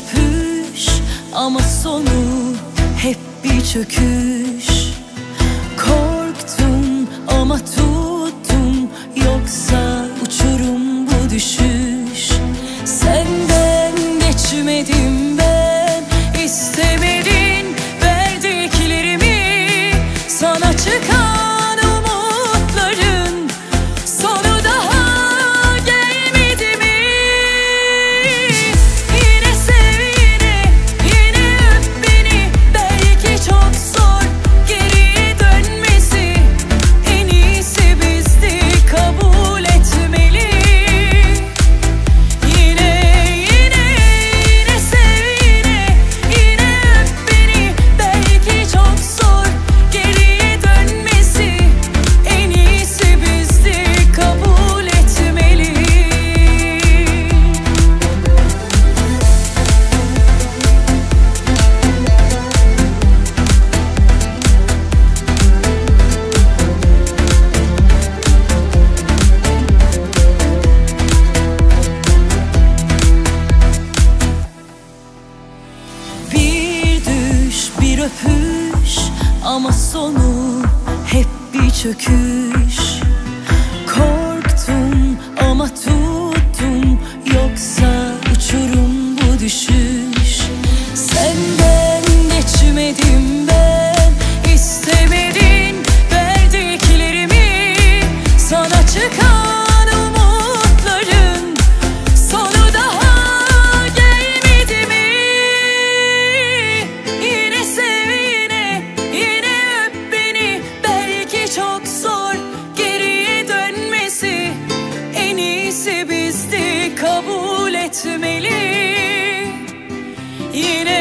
öpüş ama sonu hep bir çöküş. Korktum ama tuttum yoksa uçurum bu düşüş. Senden geçmedim öpüş ama sonu hep bir çöküş. Birisi bizdi kabul etmeli. Yine